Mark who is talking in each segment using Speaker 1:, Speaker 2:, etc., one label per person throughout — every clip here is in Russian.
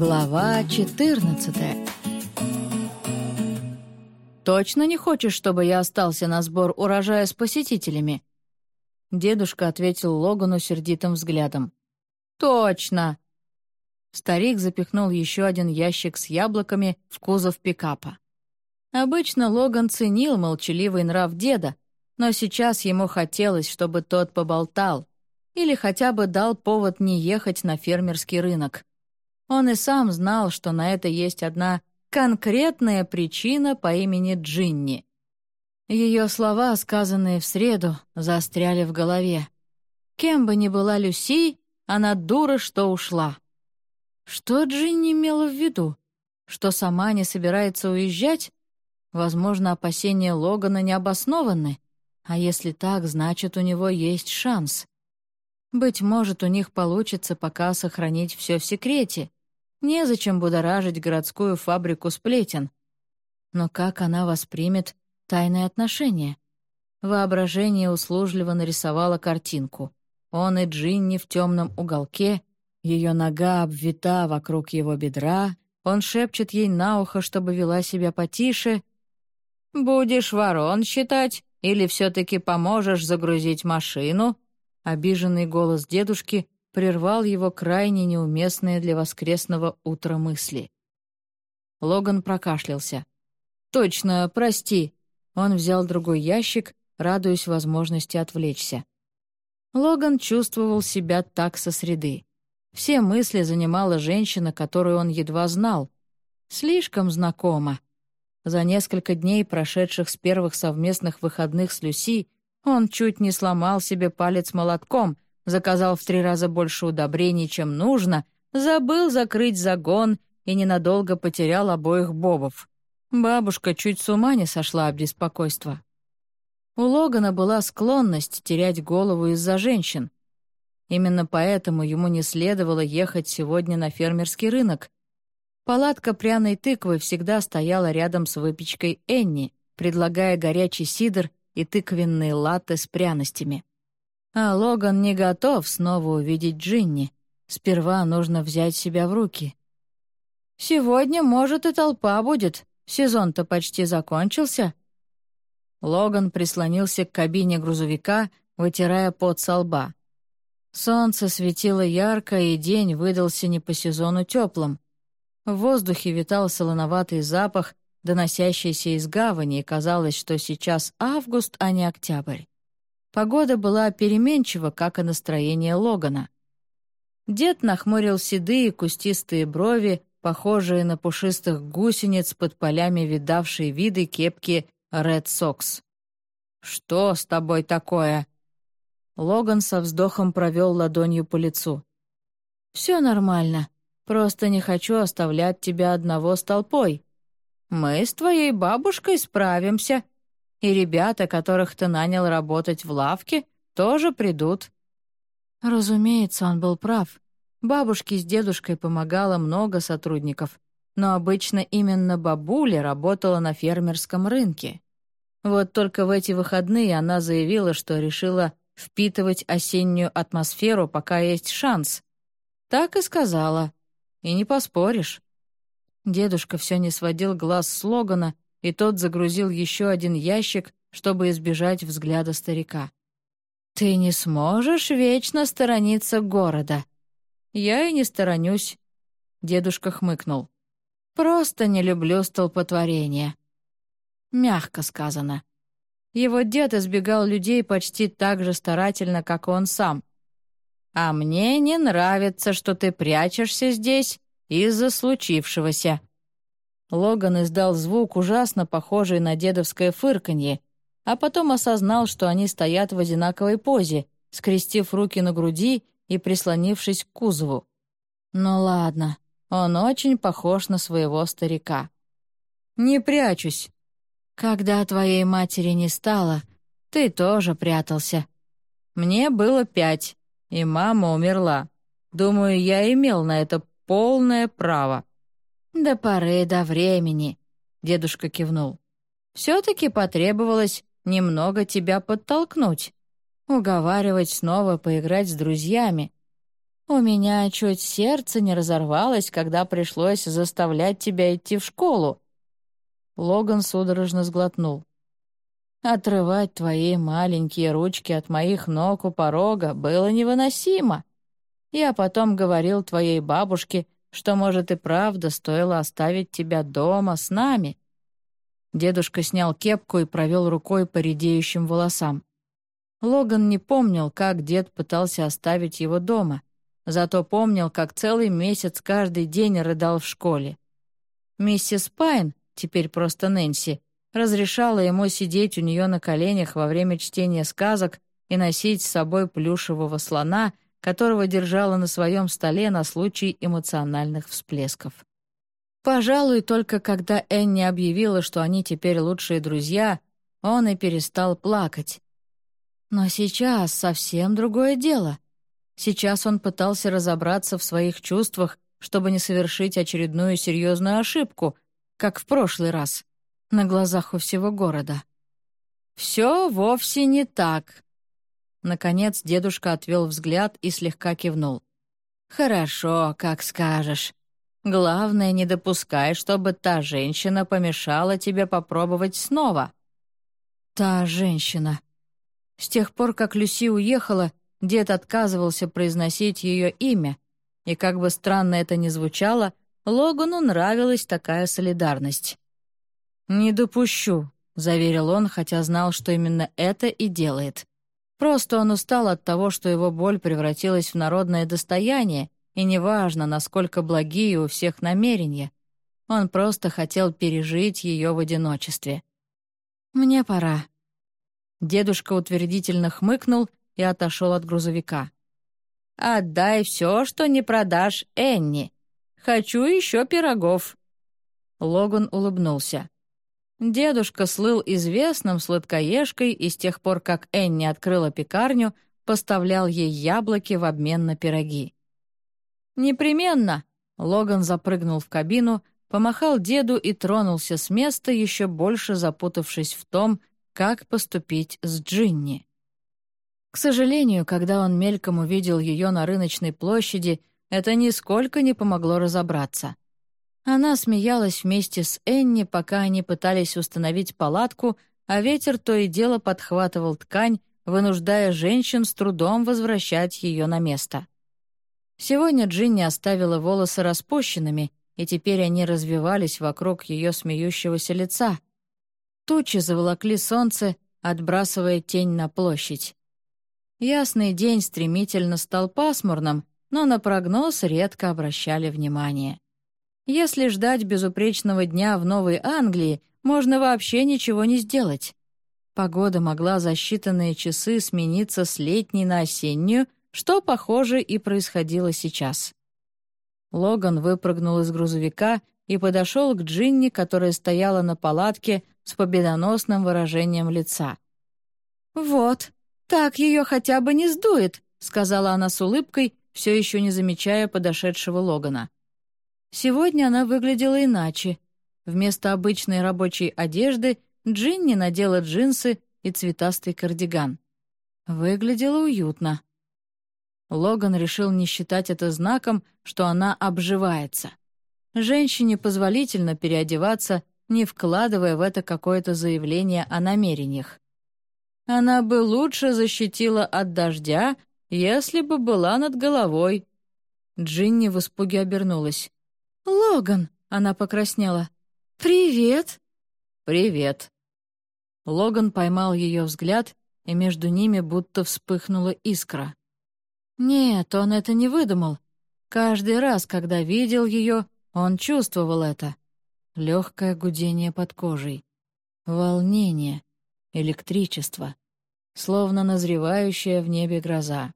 Speaker 1: Глава 14 «Точно не хочешь, чтобы я остался на сбор урожая с посетителями?» Дедушка ответил Логану сердитым взглядом. «Точно!» Старик запихнул еще один ящик с яблоками в кузов пикапа. Обычно Логан ценил молчаливый нрав деда, но сейчас ему хотелось, чтобы тот поболтал или хотя бы дал повод не ехать на фермерский рынок. Он и сам знал, что на это есть одна конкретная причина по имени Джинни. Ее слова, сказанные в среду, застряли в голове. Кем бы ни была Люси, она дура, что ушла. Что Джинни имела в виду? Что сама не собирается уезжать? Возможно, опасения Логана не обоснованы. А если так, значит, у него есть шанс. Быть может, у них получится пока сохранить все в секрете. Незачем будоражить городскую фабрику сплетен. Но как она воспримет тайные отношения? Воображение услужливо нарисовало картинку. Он и Джинни в темном уголке, ее нога обвита вокруг его бедра, он шепчет ей на ухо, чтобы вела себя потише. «Будешь ворон считать или все-таки поможешь загрузить машину?» Обиженный голос дедушки прервал его крайне неуместные для воскресного утра мысли. Логан прокашлялся. «Точно, прости!» Он взял другой ящик, радуясь возможности отвлечься. Логан чувствовал себя так со среды. Все мысли занимала женщина, которую он едва знал. Слишком знакома. За несколько дней, прошедших с первых совместных выходных с Люси, он чуть не сломал себе палец молотком, заказал в три раза больше удобрений, чем нужно, забыл закрыть загон и ненадолго потерял обоих бобов. Бабушка чуть с ума не сошла от беспокойства. У Логана была склонность терять голову из-за женщин. Именно поэтому ему не следовало ехать сегодня на фермерский рынок. Палатка пряной тыквы всегда стояла рядом с выпечкой Энни, предлагая горячий сидр и тыквенные латте с пряностями. А Логан не готов снова увидеть Джинни. Сперва нужно взять себя в руки. «Сегодня, может, и толпа будет. Сезон-то почти закончился». Логан прислонился к кабине грузовика, вытирая пот со лба. Солнце светило ярко, и день выдался не по сезону теплым. В воздухе витал солоноватый запах, доносящийся из гавани, и казалось, что сейчас август, а не октябрь. Погода была переменчива, как и настроение Логана. Дед нахмурил седые кустистые брови, похожие на пушистых гусениц под полями видавшей виды кепки «Ред Сокс». «Что с тобой такое?» Логан со вздохом провел ладонью по лицу. «Все нормально. Просто не хочу оставлять тебя одного с толпой. Мы с твоей бабушкой справимся, и ребята, которых ты нанял работать в лавке, тоже придут». Разумеется, он был прав. Бабушке с дедушкой помогало много сотрудников, но обычно именно бабуля работала на фермерском рынке. Вот только в эти выходные она заявила, что решила впитывать осеннюю атмосферу, пока есть шанс. Так и сказала. И не поспоришь. Дедушка все не сводил глаз с Логана, и тот загрузил еще один ящик, чтобы избежать взгляда старика. «Ты не сможешь вечно сторониться города». «Я и не сторонюсь», — дедушка хмыкнул. «Просто не люблю столпотворение». Мягко сказано. Его дед избегал людей почти так же старательно, как он сам. «А мне не нравится, что ты прячешься здесь из-за случившегося». Логан издал звук, ужасно похожий на дедовское фырканье, а потом осознал, что они стоят в одинаковой позе, скрестив руки на груди и прислонившись к кузову. «Ну ладно, он очень похож на своего старика». «Не прячусь. Когда твоей матери не стало, ты тоже прятался. Мне было пять, и мама умерла. Думаю, я имел на это полное право». «До поры до времени», — дедушка кивнул. «Все-таки потребовалось немного тебя подтолкнуть, уговаривать снова поиграть с друзьями. У меня чуть сердце не разорвалось, когда пришлось заставлять тебя идти в школу». Логан судорожно сглотнул. «Отрывать твои маленькие ручки от моих ног у порога было невыносимо. Я потом говорил твоей бабушке, что, может, и правда стоило оставить тебя дома с нами». Дедушка снял кепку и провел рукой по редеющим волосам. Логан не помнил, как дед пытался оставить его дома, зато помнил, как целый месяц каждый день рыдал в школе. Миссис Пайн, теперь просто Нэнси, разрешала ему сидеть у нее на коленях во время чтения сказок и носить с собой плюшевого слона, которого держала на своем столе на случай эмоциональных всплесков. Пожалуй, только когда Энни объявила, что они теперь лучшие друзья, он и перестал плакать. Но сейчас совсем другое дело. Сейчас он пытался разобраться в своих чувствах, чтобы не совершить очередную серьезную ошибку, как в прошлый раз, на глазах у всего города. «Все вовсе не так», Наконец дедушка отвел взгляд и слегка кивнул. «Хорошо, как скажешь. Главное, не допускай, чтобы та женщина помешала тебе попробовать снова». «Та женщина». С тех пор, как Люси уехала, дед отказывался произносить ее имя, и как бы странно это ни звучало, Логану нравилась такая солидарность. «Не допущу», — заверил он, хотя знал, что именно это и делает. Просто он устал от того, что его боль превратилась в народное достояние, и неважно, насколько благие у всех намерения. Он просто хотел пережить ее в одиночестве. «Мне пора». Дедушка утвердительно хмыкнул и отошел от грузовика. «Отдай все, что не продашь Энни. Хочу еще пирогов». Логан улыбнулся. Дедушка слыл известным сладкоежкой и с тех пор, как Энни открыла пекарню, поставлял ей яблоки в обмен на пироги. «Непременно!» — Логан запрыгнул в кабину, помахал деду и тронулся с места, еще больше запутавшись в том, как поступить с Джинни. К сожалению, когда он мельком увидел ее на рыночной площади, это нисколько не помогло разобраться. Она смеялась вместе с Энни, пока они пытались установить палатку, а ветер то и дело подхватывал ткань, вынуждая женщин с трудом возвращать ее на место. Сегодня Джинни оставила волосы распущенными, и теперь они развивались вокруг ее смеющегося лица. Тучи заволокли солнце, отбрасывая тень на площадь. Ясный день стремительно стал пасмурным, но на прогноз редко обращали внимание. Если ждать безупречного дня в Новой Англии, можно вообще ничего не сделать. Погода могла за считанные часы смениться с летней на осеннюю, что, похоже, и происходило сейчас. Логан выпрыгнул из грузовика и подошел к Джинни, которая стояла на палатке с победоносным выражением лица. «Вот, так ее хотя бы не сдует», — сказала она с улыбкой, все еще не замечая подошедшего Логана. Сегодня она выглядела иначе. Вместо обычной рабочей одежды Джинни надела джинсы и цветастый кардиган. Выглядела уютно. Логан решил не считать это знаком, что она обживается. Женщине позволительно переодеваться, не вкладывая в это какое-то заявление о намерениях. Она бы лучше защитила от дождя, если бы была над головой. Джинни в испуге обернулась. «Логан!» — она покраснела. «Привет!» «Привет!» Логан поймал ее взгляд, и между ними будто вспыхнула искра. Нет, он это не выдумал. Каждый раз, когда видел ее, он чувствовал это. Легкое гудение под кожей, волнение, электричество, словно назревающая в небе гроза.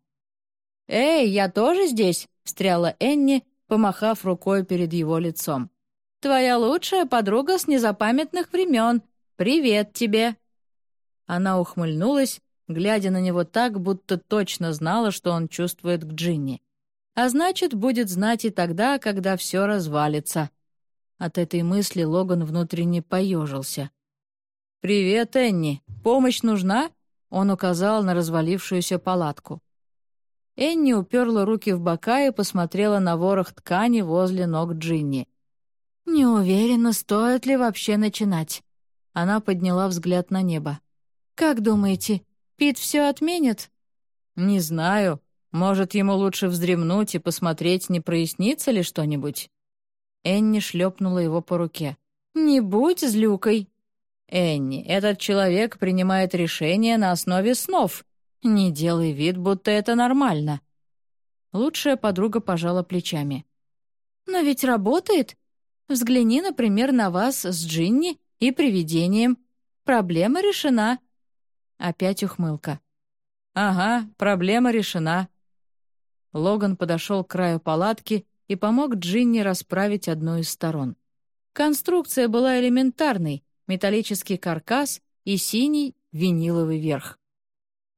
Speaker 1: «Эй, я тоже здесь?» — встряла Энни, помахав рукой перед его лицом. «Твоя лучшая подруга с незапамятных времен. Привет тебе!» Она ухмыльнулась, глядя на него так, будто точно знала, что он чувствует к Джинни. А значит, будет знать и тогда, когда все развалится. От этой мысли Логан внутренне поежился. «Привет, Энни. Помощь нужна?» Он указал на развалившуюся палатку. Энни уперла руки в бока и посмотрела на ворох ткани возле ног Джинни. «Не уверена, стоит ли вообще начинать». Она подняла взгляд на небо. «Как думаете, Пит все отменит?» «Не знаю. Может, ему лучше вздремнуть и посмотреть, не прояснится ли что-нибудь?» Энни шлепнула его по руке. «Не будь злюкой!» «Энни, этот человек принимает решения на основе снов. Не делай вид, будто это нормально». Лучшая подруга пожала плечами. «Но ведь работает. Взгляни, например, на вас с Джинни и привидением. Проблема решена». Опять ухмылка. «Ага, проблема решена». Логан подошел к краю палатки и помог Джинни расправить одну из сторон. Конструкция была элементарной, металлический каркас и синий виниловый верх.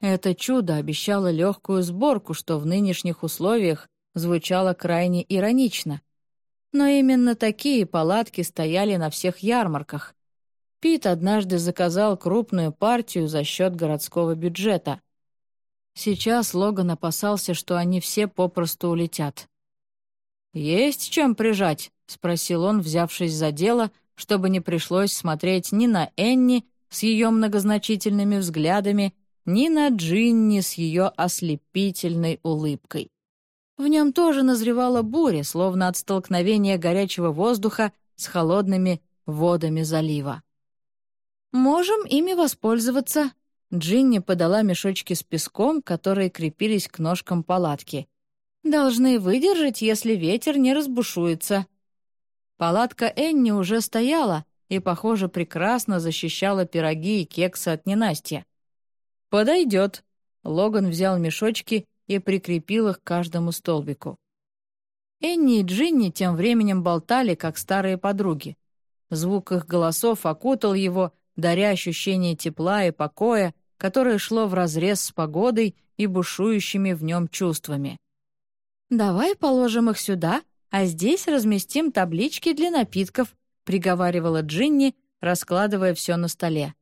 Speaker 1: Это чудо обещало легкую сборку, что в нынешних условиях звучало крайне иронично. Но именно такие палатки стояли на всех ярмарках. Пит однажды заказал крупную партию за счет городского бюджета. Сейчас Логан опасался, что они все попросту улетят. «Есть чем прижать?» — спросил он, взявшись за дело, чтобы не пришлось смотреть ни на Энни с ее многозначительными взглядами, ни на Джинни с ее ослепительной улыбкой. В нем тоже назревала буря, словно от столкновения горячего воздуха с холодными водами залива. «Можем ими воспользоваться», Джинни подала мешочки с песком, которые крепились к ножкам палатки. «Должны выдержать, если ветер не разбушуется». Палатка Энни уже стояла и, похоже, прекрасно защищала пироги и кексы от ненастья. «Подойдет». Логан взял мешочки и прикрепил их к каждому столбику. Энни и Джинни тем временем болтали, как старые подруги. Звук их голосов окутал его, даря ощущение тепла и покоя, которое шло вразрез с погодой и бушующими в нем чувствами. «Давай положим их сюда, а здесь разместим таблички для напитков», приговаривала Джинни, раскладывая все на столе.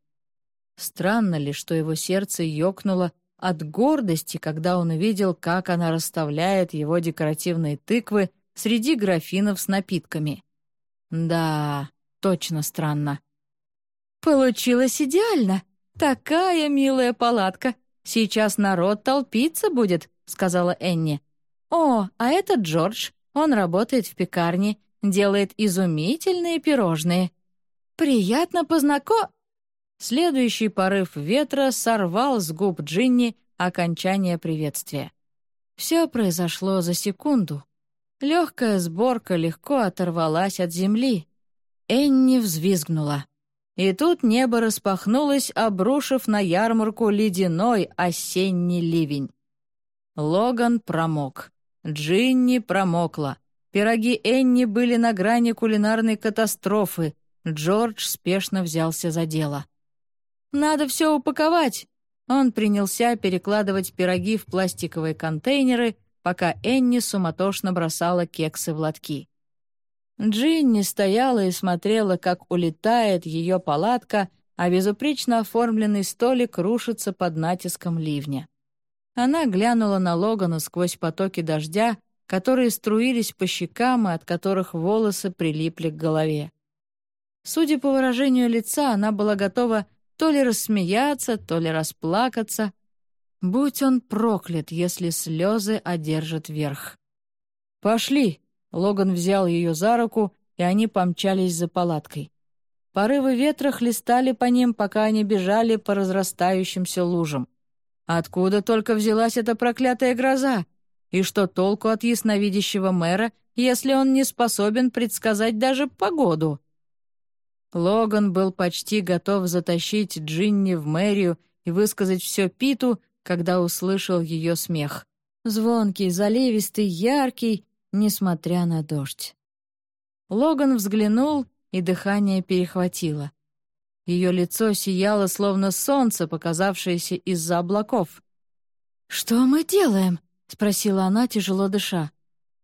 Speaker 1: Странно ли, что его сердце ёкнуло от гордости, когда он увидел, как она расставляет его декоративные тыквы среди графинов с напитками. Да, точно странно. «Получилось идеально! Такая милая палатка! Сейчас народ толпиться будет», — сказала Энни. «О, а это Джордж. Он работает в пекарне, делает изумительные пирожные. Приятно познако...» Следующий порыв ветра сорвал с губ Джинни окончание приветствия. Все произошло за секунду. Легкая сборка легко оторвалась от земли. Энни взвизгнула. И тут небо распахнулось, обрушив на ярмарку ледяной осенний ливень. Логан промок. Джинни промокла. Пироги Энни были на грани кулинарной катастрофы. Джордж спешно взялся за дело. «Надо все упаковать!» Он принялся перекладывать пироги в пластиковые контейнеры, пока Энни суматошно бросала кексы в лотки. Джинни стояла и смотрела, как улетает ее палатка, а безупречно оформленный столик рушится под натиском ливня. Она глянула на Логана сквозь потоки дождя, которые струились по щекам и от которых волосы прилипли к голове. Судя по выражению лица, она была готова то ли рассмеяться, то ли расплакаться. Будь он проклят, если слезы одержат верх. «Пошли!» — Логан взял ее за руку, и они помчались за палаткой. Порывы ветра хлестали по ним, пока они бежали по разрастающимся лужам. Откуда только взялась эта проклятая гроза? И что толку от ясновидящего мэра, если он не способен предсказать даже погоду? Логан был почти готов затащить Джинни в мэрию и высказать все Питу, когда услышал ее смех. Звонкий, заливистый, яркий, несмотря на дождь. Логан взглянул, и дыхание перехватило. Ее лицо сияло, словно солнце, показавшееся из-за облаков. «Что мы делаем?» — спросила она, тяжело дыша.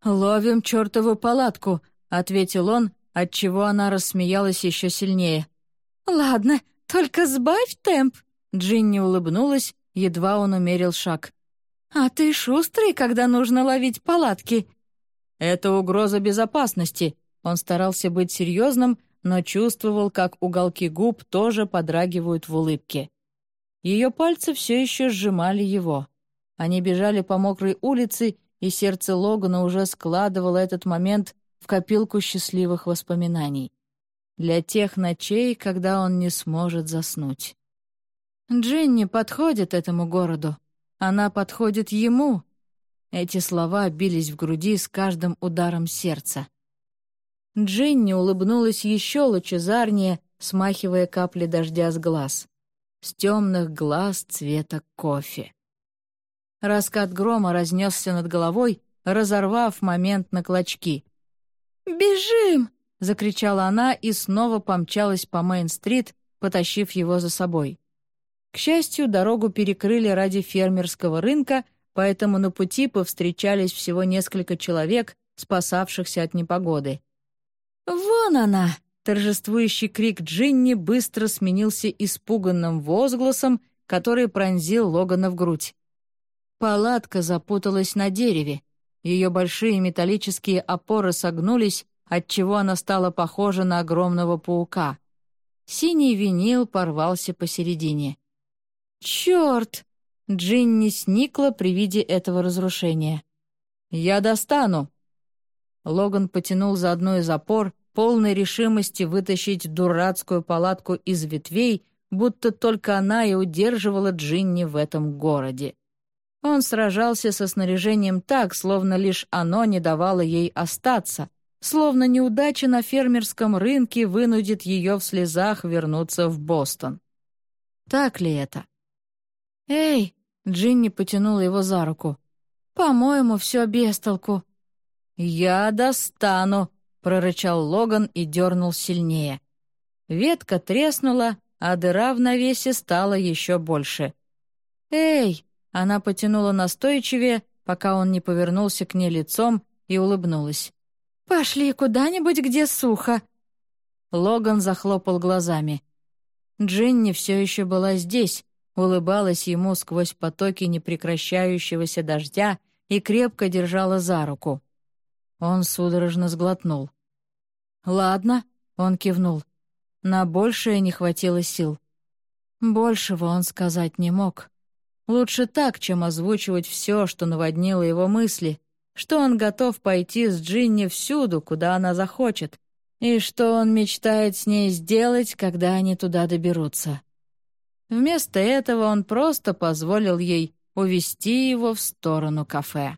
Speaker 1: «Ловим чертову палатку», — ответил он, отчего она рассмеялась еще сильнее. «Ладно, только сбавь темп!» Джинни улыбнулась, едва он умерил шаг. «А ты шустрый, когда нужно ловить палатки?»
Speaker 2: «Это угроза безопасности». Он старался быть серьезным, но чувствовал, как уголки губ тоже подрагивают в улыбке. Ее пальцы все еще сжимали его. Они бежали по мокрой улице, и сердце Логана уже складывало этот момент в копилку счастливых воспоминаний. Для тех ночей, когда он не сможет заснуть.
Speaker 1: Джинни подходит этому городу. Она подходит ему. Эти слова бились в груди с каждым ударом сердца. Джинни улыбнулась еще лучезарнее, смахивая капли дождя с глаз. С темных глаз цвета кофе. Раскат грома разнесся над головой, разорвав момент на клочки. «Бежим!» — закричала она и снова помчалась по Мейн-стрит, потащив его за собой. К счастью, дорогу перекрыли ради фермерского рынка, поэтому на пути повстречались всего несколько человек, спасавшихся от непогоды. «Вон она!» — торжествующий крик Джинни быстро сменился испуганным возгласом, который пронзил Логана в грудь. Палатка запуталась на дереве. Ее большие металлические опоры согнулись, отчего она стала похожа на огромного паука. Синий винил порвался посередине. «Черт!» — Джинни сникла при виде этого разрушения. «Я достану!» Логан потянул за одну из опор, полной решимости вытащить дурацкую палатку из ветвей, будто только она и удерживала Джинни в этом городе. Он сражался со снаряжением так, словно лишь оно не давало ей остаться, словно неудача на фермерском рынке вынудит ее в слезах вернуться в Бостон. Так ли это? «Эй!» — Джинни потянула его за руку. «По-моему, все без толку». «Я достану!» — прорычал Логан и дернул сильнее. Ветка треснула, а дыра в навесе стала еще больше. «Эй!» Она потянула настойчивее, пока он не повернулся к ней лицом и улыбнулась. «Пошли куда-нибудь, где сухо!» Логан захлопал глазами. Джинни все еще была здесь, улыбалась ему сквозь потоки непрекращающегося дождя и крепко держала за руку. Он судорожно сглотнул. «Ладно», — он кивнул. На большее не хватило сил. Большего он сказать не мог. Лучше так, чем озвучивать все, что наводнило его мысли, что он готов пойти с Джинни всюду, куда она захочет, и что он мечтает с ней сделать, когда они туда доберутся. Вместо этого он просто позволил ей увести его в сторону кафе.